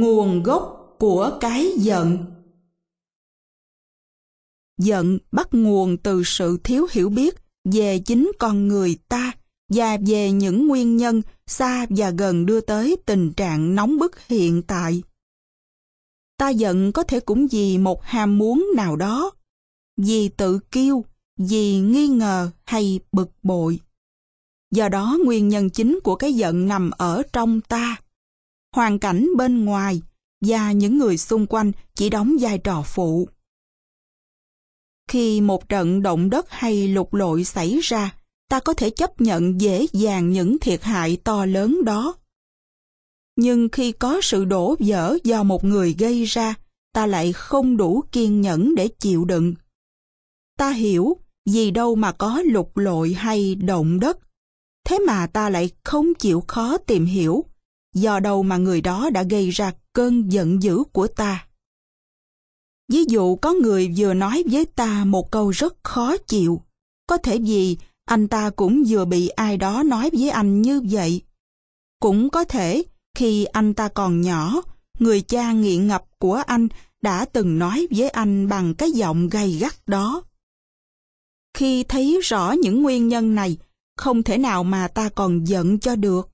Nguồn gốc của cái giận Giận bắt nguồn từ sự thiếu hiểu biết về chính con người ta và về những nguyên nhân xa và gần đưa tới tình trạng nóng bức hiện tại. Ta giận có thể cũng vì một ham muốn nào đó, vì tự kiêu, vì nghi ngờ hay bực bội. Do đó nguyên nhân chính của cái giận nằm ở trong ta. Hoàn cảnh bên ngoài và những người xung quanh chỉ đóng vai trò phụ. Khi một trận động đất hay lục lội xảy ra, ta có thể chấp nhận dễ dàng những thiệt hại to lớn đó. Nhưng khi có sự đổ vỡ do một người gây ra, ta lại không đủ kiên nhẫn để chịu đựng. Ta hiểu vì đâu mà có lục lội hay động đất. Thế mà ta lại không chịu khó tìm hiểu, do đâu mà người đó đã gây ra cơn giận dữ của ta. Ví dụ có người vừa nói với ta một câu rất khó chịu, có thể vì anh ta cũng vừa bị ai đó nói với anh như vậy. Cũng có thể khi anh ta còn nhỏ, người cha nghiện ngập của anh đã từng nói với anh bằng cái giọng gay gắt đó. Khi thấy rõ những nguyên nhân này, không thể nào mà ta còn giận cho được.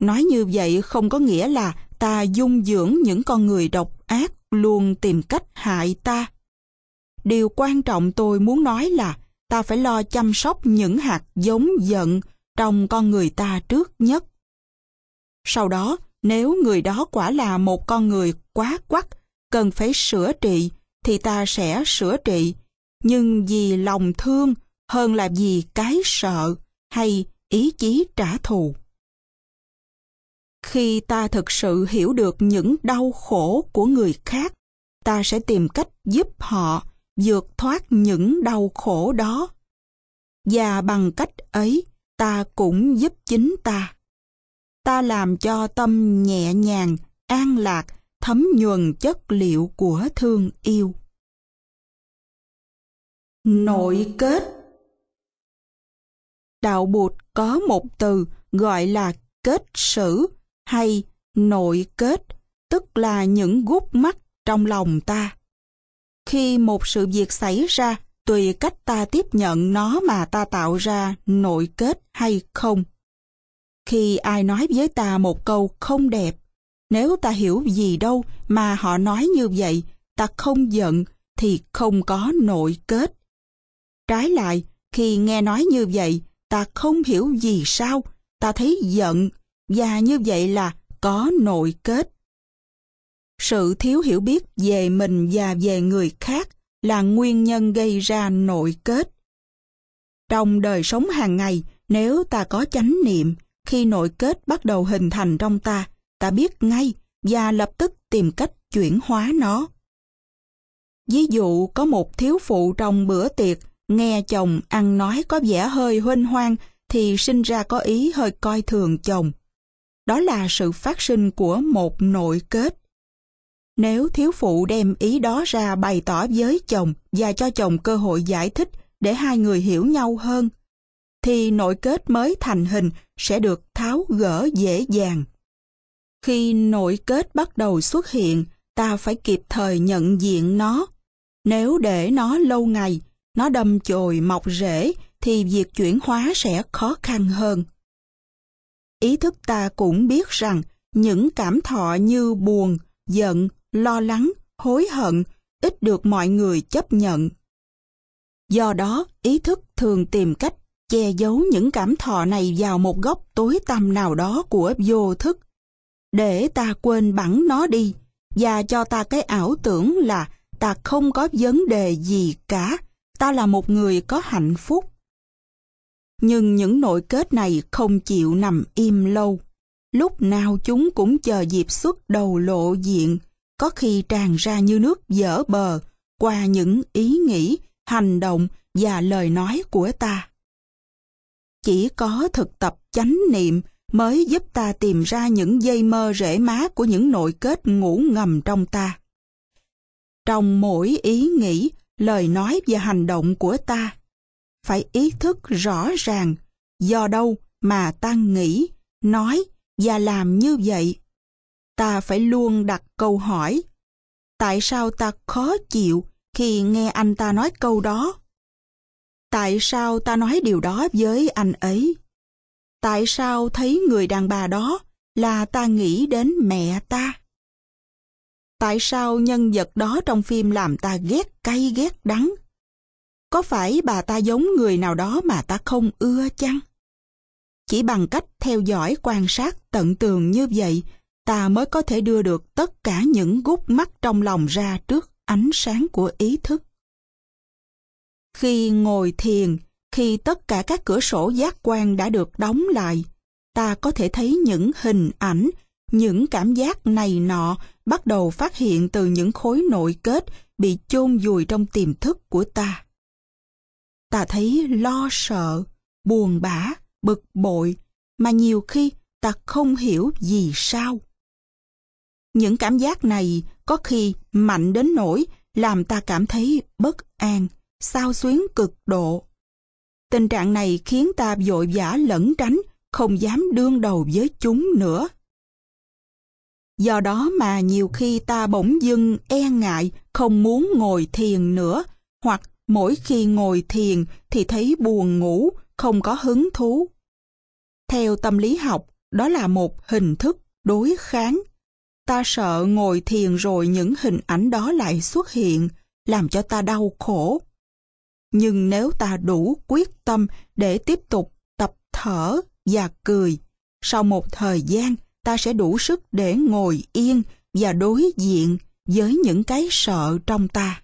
Nói như vậy không có nghĩa là ta dung dưỡng những con người độc ác luôn tìm cách hại ta. Điều quan trọng tôi muốn nói là ta phải lo chăm sóc những hạt giống giận trong con người ta trước nhất. Sau đó, nếu người đó quả là một con người quá quắc, cần phải sửa trị, thì ta sẽ sửa trị, nhưng vì lòng thương hơn là vì cái sợ hay ý chí trả thù. Khi ta thực sự hiểu được những đau khổ của người khác, ta sẽ tìm cách giúp họ vượt thoát những đau khổ đó. Và bằng cách ấy, ta cũng giúp chính ta. Ta làm cho tâm nhẹ nhàng, an lạc, thấm nhuần chất liệu của thương yêu. Nội kết Đạo Bụt có một từ gọi là kết sử hay nội kết, tức là những gút mắt trong lòng ta. Khi một sự việc xảy ra, tùy cách ta tiếp nhận nó mà ta tạo ra nội kết hay không. Khi ai nói với ta một câu không đẹp, nếu ta hiểu gì đâu mà họ nói như vậy, ta không giận thì không có nội kết. Trái lại, khi nghe nói như vậy, ta không hiểu gì sao, ta thấy giận, và như vậy là có nội kết. Sự thiếu hiểu biết về mình và về người khác là nguyên nhân gây ra nội kết. Trong đời sống hàng ngày, nếu ta có chánh niệm, khi nội kết bắt đầu hình thành trong ta, ta biết ngay và lập tức tìm cách chuyển hóa nó. Ví dụ có một thiếu phụ trong bữa tiệc nghe chồng ăn nói có vẻ hơi huynh hoang thì sinh ra có ý hơi coi thường chồng. Đó là sự phát sinh của một nội kết. Nếu thiếu phụ đem ý đó ra bày tỏ với chồng và cho chồng cơ hội giải thích để hai người hiểu nhau hơn, thì nội kết mới thành hình sẽ được tháo gỡ dễ dàng. Khi nội kết bắt đầu xuất hiện, ta phải kịp thời nhận diện nó. Nếu để nó lâu ngày, nó đâm chồi mọc rễ thì việc chuyển hóa sẽ khó khăn hơn. Ý thức ta cũng biết rằng những cảm thọ như buồn, giận, lo lắng, hối hận ít được mọi người chấp nhận. Do đó, ý thức thường tìm cách che giấu những cảm thọ này vào một góc tối tăm nào đó của vô thức, để ta quên bẵng nó đi và cho ta cái ảo tưởng là ta không có vấn đề gì cả, ta là một người có hạnh phúc. Nhưng những nội kết này không chịu nằm im lâu. Lúc nào chúng cũng chờ dịp xuất đầu lộ diện, có khi tràn ra như nước dở bờ qua những ý nghĩ, hành động và lời nói của ta. Chỉ có thực tập chánh niệm mới giúp ta tìm ra những dây mơ rễ má của những nội kết ngủ ngầm trong ta. Trong mỗi ý nghĩ, lời nói và hành động của ta, phải ý thức rõ ràng do đâu mà ta nghĩ, nói và làm như vậy. ta phải luôn đặt câu hỏi. Tại sao ta khó chịu khi nghe anh ta nói câu đó? Tại sao ta nói điều đó với anh ấy? Tại sao thấy người đàn bà đó là ta nghĩ đến mẹ ta? Tại sao nhân vật đó trong phim làm ta ghét cay ghét đắng? Có phải bà ta giống người nào đó mà ta không ưa chăng? Chỉ bằng cách theo dõi quan sát tận tường như vậy, ta mới có thể đưa được tất cả những gút mắt trong lòng ra trước ánh sáng của ý thức. Khi ngồi thiền, khi tất cả các cửa sổ giác quan đã được đóng lại, ta có thể thấy những hình ảnh, những cảm giác này nọ bắt đầu phát hiện từ những khối nội kết bị chôn vùi trong tiềm thức của ta. Ta thấy lo sợ, buồn bã, bực bội, mà nhiều khi ta không hiểu vì sao. Những cảm giác này có khi mạnh đến nỗi làm ta cảm thấy bất an, sao xuyến cực độ. Tình trạng này khiến ta vội vã lẩn tránh, không dám đương đầu với chúng nữa. Do đó mà nhiều khi ta bỗng dưng e ngại, không muốn ngồi thiền nữa, hoặc mỗi khi ngồi thiền thì thấy buồn ngủ, không có hứng thú. Theo tâm lý học, đó là một hình thức đối kháng. Ta sợ ngồi thiền rồi những hình ảnh đó lại xuất hiện, làm cho ta đau khổ. Nhưng nếu ta đủ quyết tâm để tiếp tục tập thở và cười, sau một thời gian ta sẽ đủ sức để ngồi yên và đối diện với những cái sợ trong ta.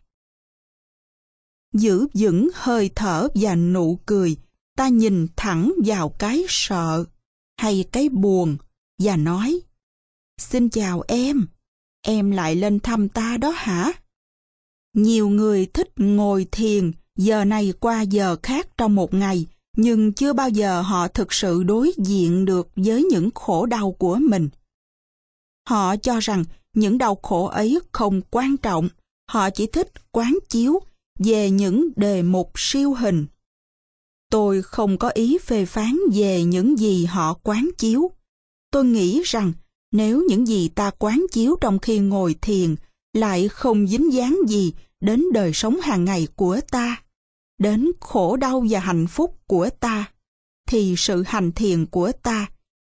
Giữ vững hơi thở và nụ cười, ta nhìn thẳng vào cái sợ hay cái buồn và nói Xin chào em, em lại lên thăm ta đó hả? Nhiều người thích ngồi thiền giờ này qua giờ khác trong một ngày, nhưng chưa bao giờ họ thực sự đối diện được với những khổ đau của mình. Họ cho rằng những đau khổ ấy không quan trọng, họ chỉ thích quán chiếu về những đề mục siêu hình. Tôi không có ý phê phán về những gì họ quán chiếu. Tôi nghĩ rằng nếu những gì ta quán chiếu trong khi ngồi thiền lại không dính dáng gì đến đời sống hàng ngày của ta, đến khổ đau và hạnh phúc của ta, thì sự hành thiền của ta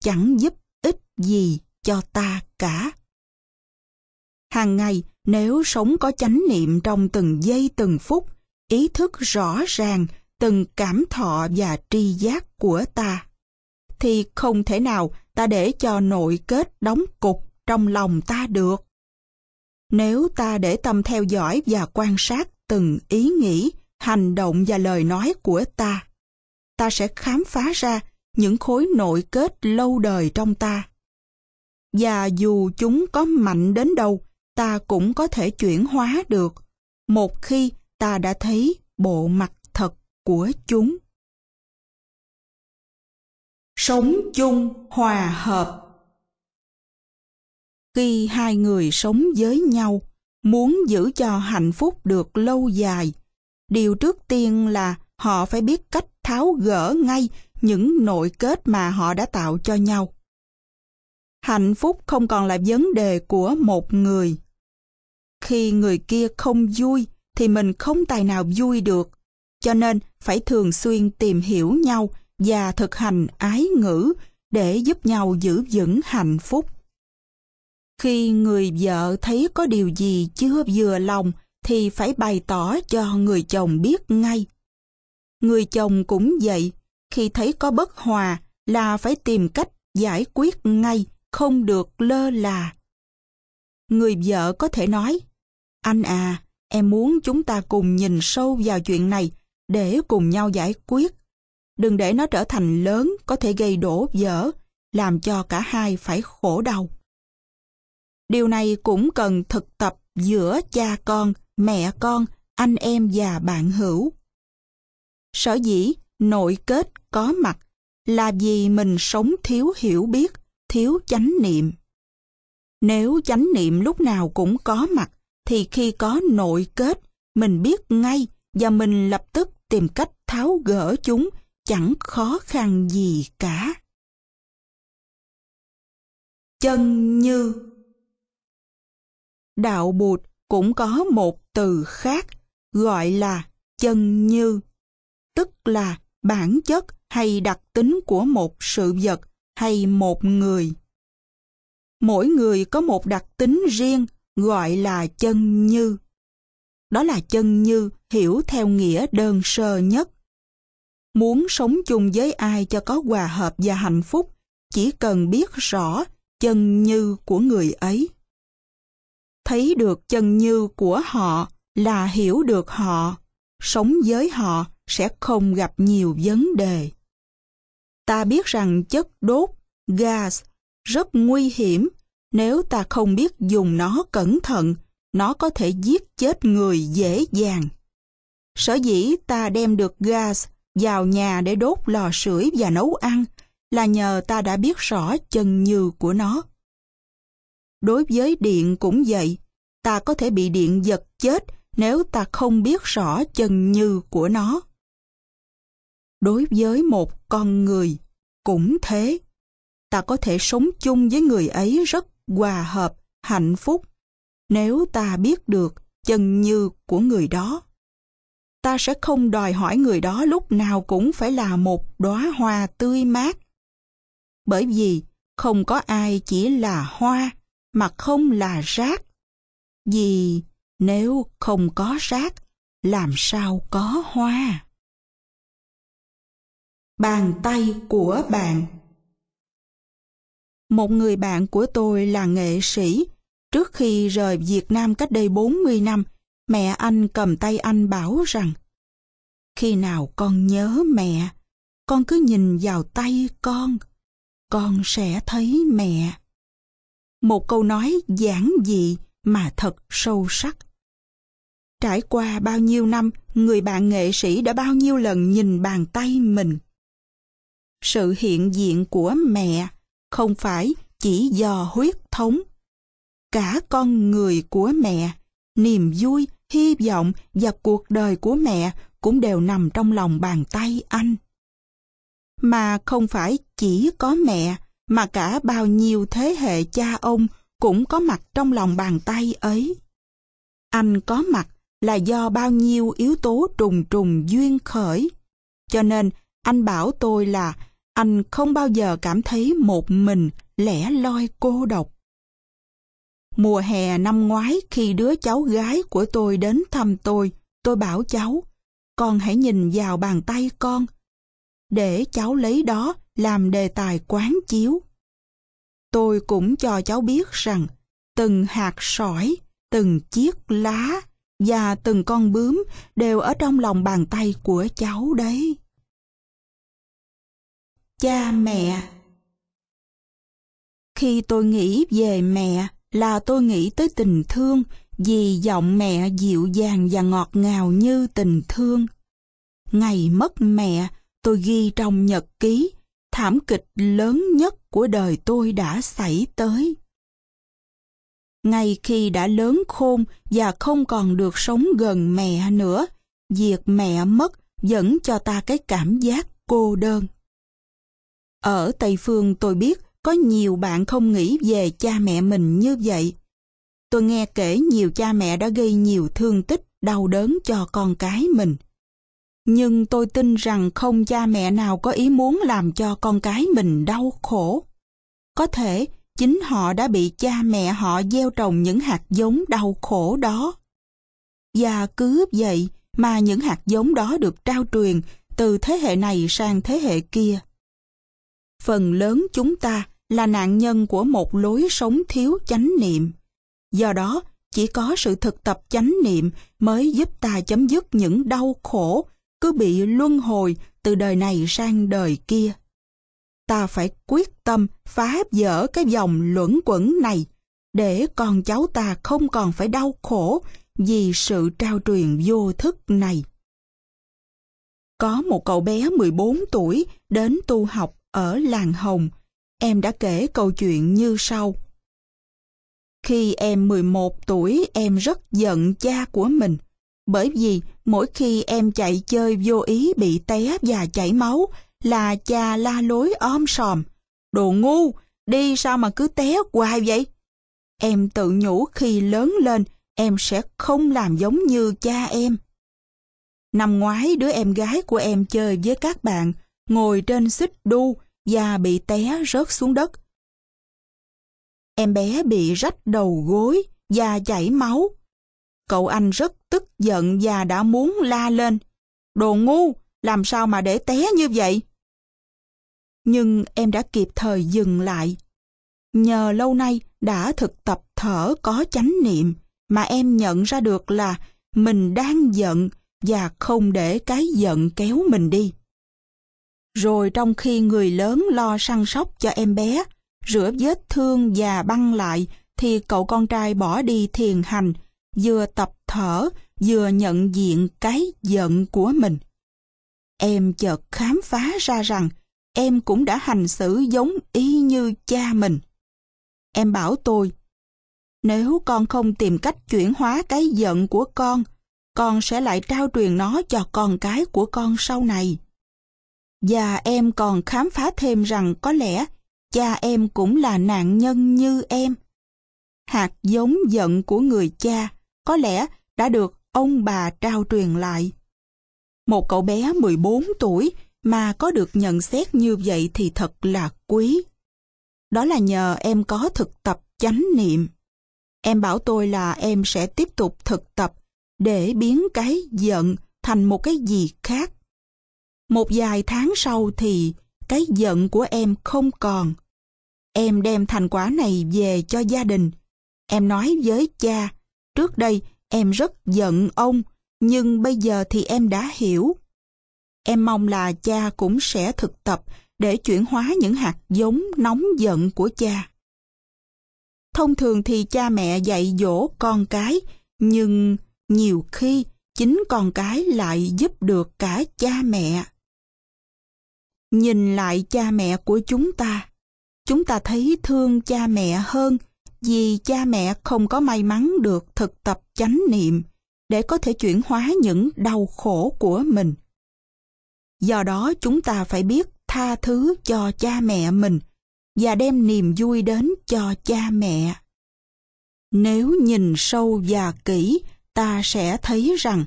chẳng giúp ích gì cho ta cả. Hàng ngày, nếu sống có chánh niệm trong từng giây từng phút, ý thức rõ ràng từng cảm thọ và tri giác của ta, thì không thể nào ta để cho nội kết đóng cục trong lòng ta được. Nếu ta để tâm theo dõi và quan sát từng ý nghĩ, hành động và lời nói của ta, ta sẽ khám phá ra những khối nội kết lâu đời trong ta. Và dù chúng có mạnh đến đâu, ta cũng có thể chuyển hóa được, một khi ta đã thấy bộ mặt thật của chúng. Sống chung hòa hợp Khi hai người sống với nhau, muốn giữ cho hạnh phúc được lâu dài, điều trước tiên là họ phải biết cách tháo gỡ ngay những nội kết mà họ đã tạo cho nhau. Hạnh phúc không còn là vấn đề của một người. Khi người kia không vui thì mình không tài nào vui được, cho nên phải thường xuyên tìm hiểu nhau và thực hành ái ngữ để giúp nhau giữ vững hạnh phúc. Khi người vợ thấy có điều gì chưa vừa lòng thì phải bày tỏ cho người chồng biết ngay. Người chồng cũng vậy, khi thấy có bất hòa là phải tìm cách giải quyết ngay, không được lơ là. Người vợ có thể nói, anh à, em muốn chúng ta cùng nhìn sâu vào chuyện này để cùng nhau giải quyết. Đừng để nó trở thành lớn có thể gây đổ vỡ, làm cho cả hai phải khổ đau. Điều này cũng cần thực tập giữa cha con, mẹ con, anh em và bạn hữu. Sở dĩ nội kết có mặt là vì mình sống thiếu hiểu biết, thiếu chánh niệm. Nếu chánh niệm lúc nào cũng có mặt, thì khi có nội kết, mình biết ngay và mình lập tức tìm cách tháo gỡ chúng, chẳng khó khăn gì cả. Chân như Đạo Bụt cũng có một từ khác gọi là chân như, tức là bản chất hay đặc tính của một sự vật hay một người. Mỗi người có một đặc tính riêng gọi là chân như. Đó là chân như hiểu theo nghĩa đơn sơ nhất. Muốn sống chung với ai cho có hòa hợp và hạnh phúc, chỉ cần biết rõ chân như của người ấy. Thấy được chân như của họ là hiểu được họ, sống với họ sẽ không gặp nhiều vấn đề. Ta biết rằng chất đốt, gas, rất nguy hiểm nếu ta không biết dùng nó cẩn thận, nó có thể giết chết người dễ dàng. Sở dĩ ta đem được gas vào nhà để đốt lò sưởi và nấu ăn là nhờ ta đã biết rõ chân như của nó. Đối với điện cũng vậy, ta có thể bị điện giật chết nếu ta không biết rõ chân như của nó. Đối với một con người, cũng thế. Ta có thể sống chung với người ấy rất hòa hợp, hạnh phúc, nếu ta biết được chân như của người đó. Ta sẽ không đòi hỏi người đó lúc nào cũng phải là một đóa hoa tươi mát. Bởi vì không có ai chỉ là hoa mà không là rác. Vì nếu không có rác, làm sao có hoa? Bàn tay của bạn một người bạn của tôi là nghệ sĩ. Trước khi rời Việt Nam cách đây 40 năm, mẹ anh cầm tay anh bảo rằng Khi nào con nhớ mẹ, con cứ nhìn vào tay con, con sẽ thấy mẹ. Một câu nói giản dị mà thật sâu sắc. Trải qua bao nhiêu năm, người bạn nghệ sĩ đã bao nhiêu lần nhìn bàn tay mình. Sự hiện diện của mẹ không phải chỉ do huyết thống. Cả con người của mẹ, niềm vui, hy vọng và cuộc đời của mẹ cũng đều nằm trong lòng bàn tay anh. Mà không phải chỉ có mẹ, mà cả bao nhiêu thế hệ cha ông cũng có mặt trong lòng bàn tay ấy. Anh có mặt là do bao nhiêu yếu tố trùng trùng duyên khởi. Cho nên anh bảo tôi là anh không bao giờ cảm thấy một mình lẻ loi cô độc. Mùa hè năm ngoái khi đứa cháu gái của tôi đến thăm tôi, tôi bảo cháu, con hãy nhìn vào bàn tay con, để cháu lấy đó làm đề tài quán chiếu. Tôi cũng cho cháu biết rằng từng hạt sỏi, từng chiếc lá và từng con bướm đều ở trong lòng bàn tay của cháu đấy. Cha mẹ Khi tôi nghĩ về mẹ là tôi nghĩ tới tình thương vì giọng mẹ dịu dàng và ngọt ngào như tình thương. Ngày mất mẹ, tôi ghi trong nhật ký thảm kịch lớn nhất của đời tôi đã xảy tới. Ngay khi đã lớn khôn và không còn được sống gần mẹ nữa, việc mẹ mất vẫn cho ta cái cảm giác cô đơn. Ở Tây Phương tôi biết có nhiều bạn không nghĩ về cha mẹ mình như vậy. Tôi nghe kể nhiều cha mẹ đã gây nhiều thương tích, đau đớn cho con cái mình. Nhưng tôi tin rằng không cha mẹ nào có ý muốn làm cho con cái mình đau khổ. Có thể chính họ đã bị cha mẹ họ gieo trồng những hạt giống đau khổ đó. Và cứ vậy mà những hạt giống đó được trao truyền từ thế hệ này sang thế hệ kia. Phần lớn chúng ta là nạn nhân của một lối sống thiếu chánh niệm. Do đó, chỉ có sự thực tập chánh niệm mới giúp ta chấm dứt những đau khổ cứ bị luân hồi từ đời này sang đời kia. Ta phải quyết tâm phá vỡ cái dòng luẩn quẩn này để con cháu ta không còn phải đau khổ vì sự trao truyền vô thức này. Có một cậu bé 14 tuổi đến tu học ở làng Hồng. Em đã kể câu chuyện như sau. Khi em 11 tuổi, em rất giận cha của mình bởi vì mỗi khi em chạy chơi vô ý bị té và chảy máu là cha la lối om sòm. Đồ ngu, đi sao mà cứ té hoài vậy? Em tự nhủ khi lớn lên, em sẽ không làm giống như cha em. Năm ngoái đứa em gái của em chơi với các bạn, ngồi trên xích đu và bị té rớt xuống đất. Em bé bị rách đầu gối và chảy máu. Cậu anh rất tức giận và đã muốn la lên. Đồ ngu, làm sao mà để té như vậy? Nhưng em đã kịp thời dừng lại. Nhờ lâu nay đã thực tập thở có chánh niệm mà em nhận ra được là mình đang giận và không để cái giận kéo mình đi. Rồi trong khi người lớn lo săn sóc cho em bé, rửa vết thương và băng lại, thì cậu con trai bỏ đi thiền hành, vừa tập thở, vừa nhận diện cái giận của mình. Em chợt khám phá ra rằng em cũng đã hành xử giống y như cha mình. Em bảo tôi, nếu con không tìm cách chuyển hóa cái giận của con, con sẽ lại trao truyền nó cho con cái của con sau này. Và em còn khám phá thêm rằng có lẽ cha em cũng là nạn nhân như em. Hạt giống giận của người cha có lẽ đã được ông bà trao truyền lại. Một cậu bé 14 tuổi mà có được nhận xét như vậy thì thật là quý. Đó là nhờ em có thực tập chánh niệm. Em bảo tôi là em sẽ tiếp tục thực tập để biến cái giận thành một cái gì khác. Một vài tháng sau thì cái giận của em không còn. Em đem thành quả này về cho gia đình. Em nói với cha, trước đây em rất giận ông, nhưng bây giờ thì em đã hiểu. Em mong là cha cũng sẽ thực tập để chuyển hóa những hạt giống nóng giận của cha. Thông thường thì cha mẹ dạy dỗ con cái, nhưng nhiều khi chính con cái lại giúp được cả cha mẹ. Nhìn lại cha mẹ của chúng ta, chúng ta thấy thương cha mẹ hơn vì cha mẹ không có may mắn được thực tập chánh niệm để có thể chuyển hóa những đau khổ của mình. Do đó chúng ta phải biết tha thứ cho cha mẹ mình và đem niềm vui đến cho cha mẹ. Nếu nhìn sâu và kỹ, ta sẽ thấy rằng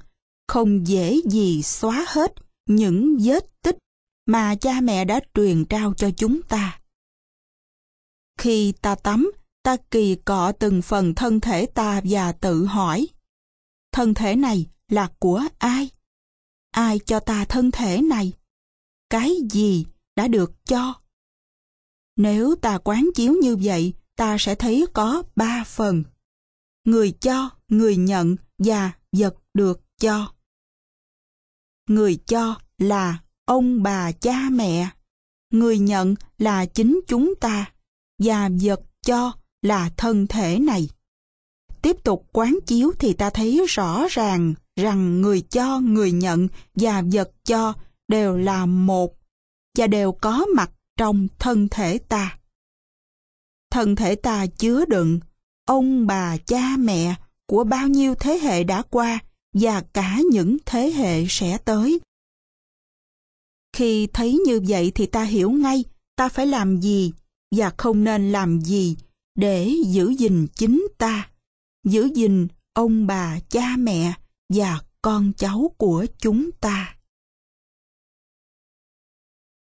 không dễ gì xóa hết những vết mà cha mẹ đã truyền trao cho chúng ta. Khi ta tắm, ta kỳ cọ từng phần thân thể ta và tự hỏi, thân thể này là của ai? Ai cho ta thân thể này? Cái gì đã được cho? Nếu ta quán chiếu như vậy, ta sẽ thấy có ba phần. Người cho, người nhận và vật được cho. Người cho là ông bà cha mẹ, người nhận là chính chúng ta và vật cho là thân thể này. Tiếp tục quán chiếu thì ta thấy rõ ràng rằng người cho, người nhận và vật cho đều là một và đều có mặt trong thân thể ta. Thân thể ta chứa đựng ông bà cha mẹ của bao nhiêu thế hệ đã qua và cả những thế hệ sẽ tới. Khi thấy như vậy thì ta hiểu ngay ta phải làm gì và không nên làm gì để giữ gìn chính ta, giữ gìn ông bà cha mẹ và con cháu của chúng ta.